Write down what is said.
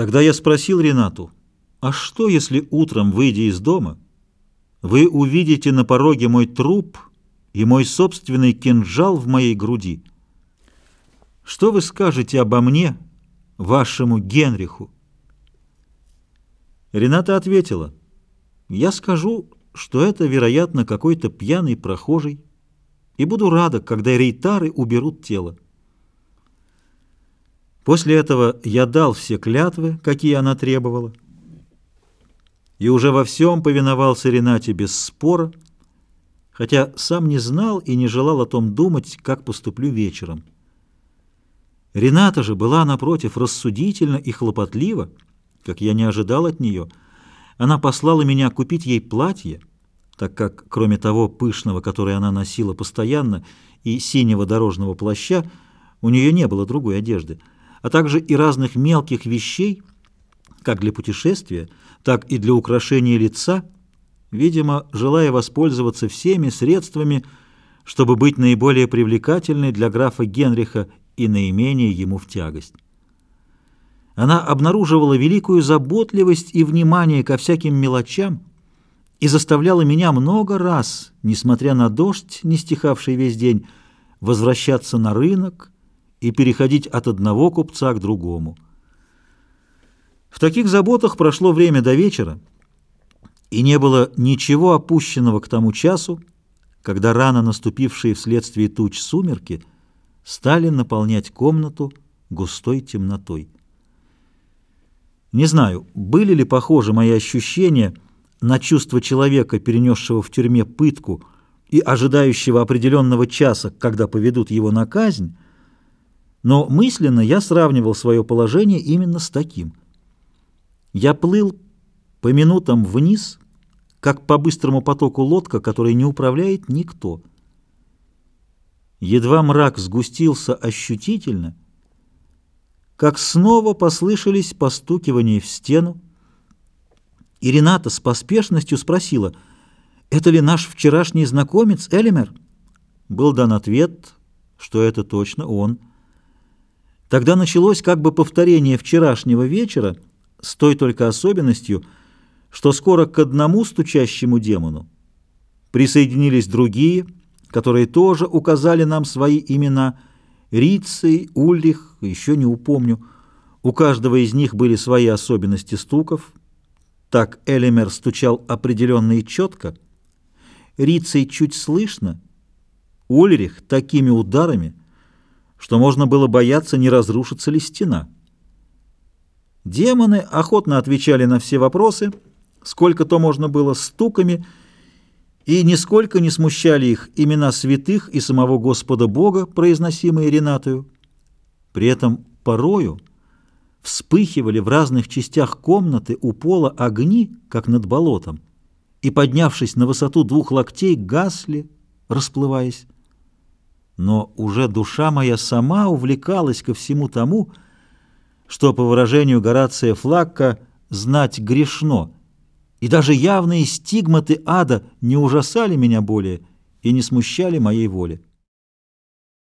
Тогда я спросил Ренату, а что, если утром, выйдя из дома, вы увидите на пороге мой труп и мой собственный кинжал в моей груди? Что вы скажете обо мне, вашему Генриху? Рената ответила, я скажу, что это, вероятно, какой-то пьяный прохожий, и буду рада, когда рейтары уберут тело. После этого я дал все клятвы, какие она требовала, и уже во всем повиновался Ренате без спора, хотя сам не знал и не желал о том думать, как поступлю вечером. Рената же была, напротив, рассудительна и хлопотлива, как я не ожидал от нее. Она послала меня купить ей платье, так как, кроме того пышного, которое она носила постоянно, и синего дорожного плаща, у нее не было другой одежды, а также и разных мелких вещей, как для путешествия, так и для украшения лица, видимо, желая воспользоваться всеми средствами, чтобы быть наиболее привлекательной для графа Генриха и наименее ему в тягость. Она обнаруживала великую заботливость и внимание ко всяким мелочам и заставляла меня много раз, несмотря на дождь, не стихавший весь день, возвращаться на рынок и переходить от одного купца к другому. В таких заботах прошло время до вечера, и не было ничего опущенного к тому часу, когда рано наступившие вследствие туч сумерки стали наполнять комнату густой темнотой. Не знаю, были ли похожи мои ощущения на чувство человека, перенесшего в тюрьме пытку и ожидающего определенного часа, когда поведут его на казнь, но мысленно я сравнивал свое положение именно с таким – я плыл по минутам вниз, как по быстрому потоку лодка, которой не управляет никто. Едва мрак сгустился ощутительно, как снова послышались постукивания в стену, и Рената с поспешностью спросила, «Это ли наш вчерашний знакомец Элимер?» Был дан ответ, что это точно он. Тогда началось как бы повторение вчерашнего вечера — с той только особенностью, что скоро к одному стучащему демону присоединились другие, которые тоже указали нам свои имена Рицей, Ульрих, еще не упомню. У каждого из них были свои особенности стуков. Так Элемер стучал определенно и четко, Рицей чуть слышно, Ульрих такими ударами, что можно было бояться, не разрушится ли стена. Демоны охотно отвечали на все вопросы, сколько то можно было стуками, и нисколько не смущали их имена святых и самого Господа Бога, произносимые Ренатою. При этом порою вспыхивали в разных частях комнаты у пола огни, как над болотом, и, поднявшись на высоту двух локтей, гасли, расплываясь. Но уже душа моя сама увлекалась ко всему тому, что, по выражению Горация Флакка, знать грешно, и даже явные стигматы ада не ужасали меня более и не смущали моей воли.